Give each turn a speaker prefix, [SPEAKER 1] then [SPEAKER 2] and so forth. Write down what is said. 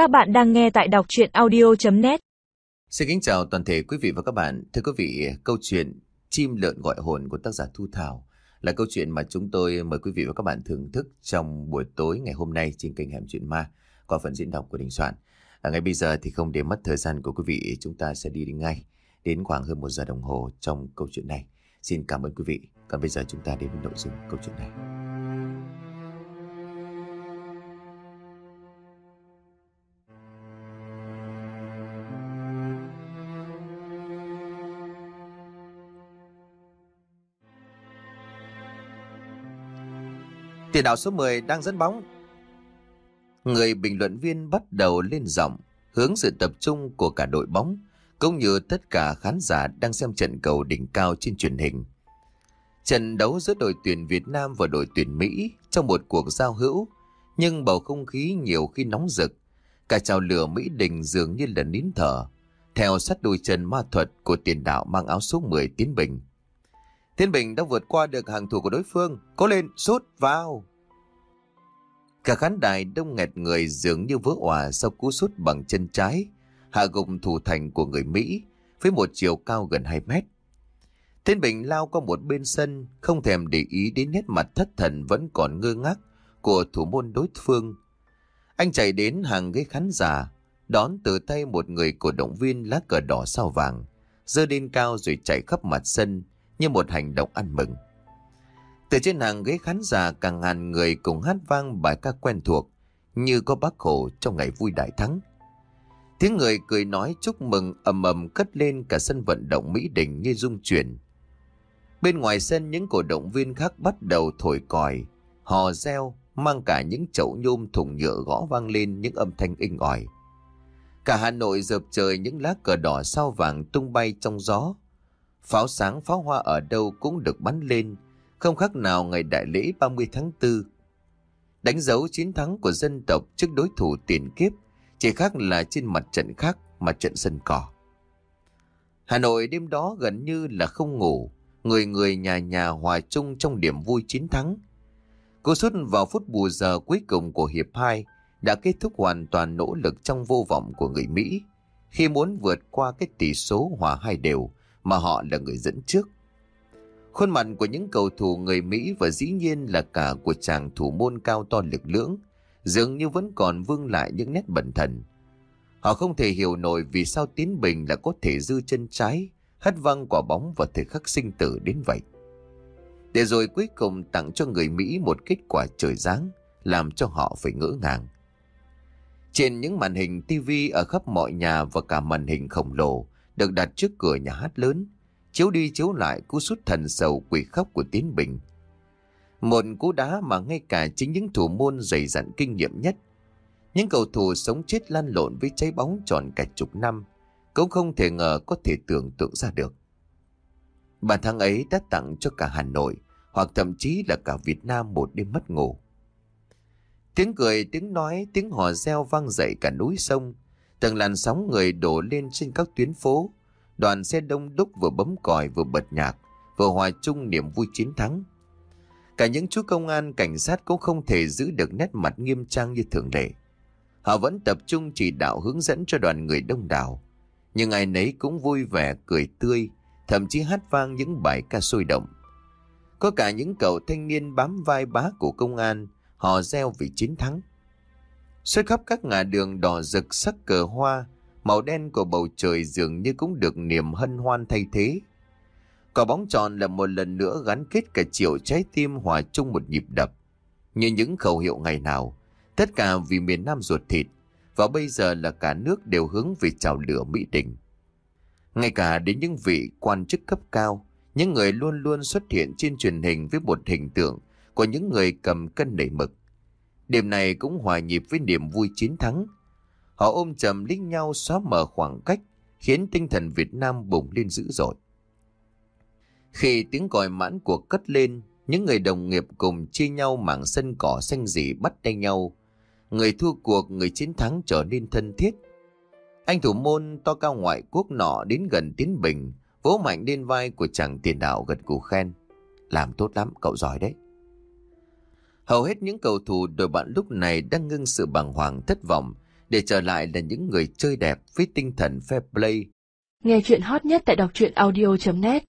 [SPEAKER 1] Các bạn đang nghe tại đọc chuyện audio.net
[SPEAKER 2] Xin kính chào toàn thể quý vị và các bạn. Thưa quý vị, câu chuyện Chim lợn gọi hồn của tác giả Thu Thảo là câu chuyện mà chúng tôi mời quý vị và các bạn thưởng thức trong buổi tối ngày hôm nay trên kênh Hẻm Chuyện Ma qua phần diễn đọc của Đình Soạn. À, ngay bây giờ thì không để mất thời gian của quý vị, chúng ta sẽ đi, đi ngay đến khoảng hơn một giờ đồng hồ trong câu chuyện này. Xin cảm ơn quý vị. Còn bây giờ chúng ta đến với nội dung câu chuyện này. Tiền đạo số 10 đang dẫn bóng. Người bình luận viên bắt đầu lên giọng, hướng sự tập trung của cả đội bóng, cũng như tất cả khán giả đang xem trận cầu đỉnh cao trên truyền hình. Trận đấu giữa đội tuyển Việt Nam và đội tuyển Mỹ trong một cuộc giao hữu, nhưng bầu không khí nhiều khi nóng rực. Cả trào lửa Mỹ Đình dường như là nín thở, theo sát đôi chân ma thuật của tiền đạo mang áo số 10 Tiến Bình. Thiên Bình đã vượt qua được hàng thủ của đối phương. Cố lên, sút vào. Cả khán đài đông nghẹt người dường như vỡ òa sau cú sút bằng chân trái, hạ gục thủ thành của người Mỹ với một chiều cao gần 2 mét. Thiên Bình lao qua một bên sân, không thèm để ý đến nét mặt thất thần vẫn còn ngơ ngác của thủ môn đối phương. Anh chạy đến hàng ghế khán giả, đón từ tay một người cổ động viên lá cờ đỏ sao vàng, giơ lên cao rồi chạy khắp mặt sân, như một hành động ăn mừng. Từ trên hàng ghế khán giả càng ngàn người cùng hát vang bài ca quen thuộc như có bác Hồ trong ngày vui đại thắng. Tiếng người cười nói chúc mừng ầm ầm cất lên cả sân vận động Mỹ Đình như rung chuyển. Bên ngoài sân những cổ động viên khác bắt đầu thổi còi, hò reo, mang cả những chậu nhôm thùng nhựa gõ vang lên những âm thanh inh ỏi. Cả Hà Nội dợp trời những lá cờ đỏ sao vàng tung bay trong gió, Pháo sáng pháo hoa ở đâu cũng được bắn lên, không khác nào ngày đại lễ 30 tháng 4. Đánh dấu chiến thắng của dân tộc trước đối thủ tiền kiếp, chỉ khác là trên mặt trận khác, mặt trận sân cỏ. Hà Nội đêm đó gần như là không ngủ, người người nhà nhà hòa chung trong điểm vui chiến thắng. Cô xuất vào phút bù giờ cuối cùng của hiệp 2 đã kết thúc hoàn toàn nỗ lực trong vô vọng của người Mỹ khi muốn vượt qua cái tỷ số hòa hai đều mà họ là người dẫn trước. Khuôn mặt của những cầu thủ người Mỹ và dĩ nhiên là cả của chàng thủ môn cao to lực lưỡng, dường như vẫn còn vương lại những nét bẩn thần. Họ không thể hiểu nổi vì sao Tiến Bình là có thể dư chân trái, hất văng quả bóng vào thời khắc sinh tử đến vậy. Để rồi cuối cùng tặng cho người Mỹ một kết quả trời giáng, làm cho họ phải ngỡ ngàng. Trên những màn hình TV ở khắp mọi nhà và cả màn hình khổng lồ, được đặt trước cửa nhà hát lớn, chiếu đi chiếu lại cú sút thần sầu quỷ khóc của Tiến Bình. Một cú đá mà ngay cả chính những thủ môn dày dặn kinh nghiệm nhất, những cầu thủ sống chết lăn lộn với trái bóng tròn cả chục năm, cũng không thể ngờ có thể tưởng tượng ra được. Bàn thắng ấy đã tặng cho cả Hà Nội, hoặc thậm chí là cả Việt Nam một đêm mất ngủ. Tiếng cười, tiếng nói, tiếng hò reo vang dậy cả núi sông, Từng làn sóng người đổ lên trên các tuyến phố. Đoàn xe đông đúc vừa bấm còi vừa bật nhạc, vừa hòa chung niềm vui chiến thắng. Cả những chú công an cảnh sát cũng không thể giữ được nét mặt nghiêm trang như thường lệ. Họ vẫn tập trung chỉ đạo hướng dẫn cho đoàn người đông đảo. Nhưng ai nấy cũng vui vẻ, cười tươi, thậm chí hát vang những bài ca sôi động. Có cả những cậu thanh niên bám vai bá của công an, họ reo vì chiến thắng. Suốt khắp các ngã đường đỏ rực sắc cờ hoa, màu đen của bầu trời dường như cũng được niềm hân hoan thay thế. Quả bóng tròn là một lần nữa gắn kết cả triệu trái tim hòa chung một nhịp đập. Như những khẩu hiệu ngày nào, tất cả vì miền Nam ruột thịt, và bây giờ là cả nước đều hướng về trào lửa Mỹ Đình. Ngay cả đến những vị quan chức cấp cao, những người luôn luôn xuất hiện trên truyền hình với một hình tượng của những người cầm cân nảy mực. Đêm này cũng hòa nhịp với niềm vui chiến thắng. Họ ôm chầm lít nhau xóa mở khoảng cách, khiến tinh thần Việt Nam bùng lên dữ dội. Khi tiếng còi mãn cuộc cất lên, những người đồng nghiệp cùng chia nhau mảng sân cỏ xanh dị bắt tay nhau. Người thua cuộc, người chiến thắng trở nên thân thiết. Anh thủ môn to cao ngoại quốc nọ đến gần Tiến Bình, vỗ mạnh lên vai của chàng tiền đạo gật cù khen. Làm tốt lắm, cậu giỏi đấy. Hầu hết những cầu thủ đội bạn lúc này đang ngưng sự bàng hoàng thất vọng để trở lại là những người chơi đẹp với tinh thần fair play.
[SPEAKER 3] Nghe chuyện hot nhất tại đọc truyện audio.net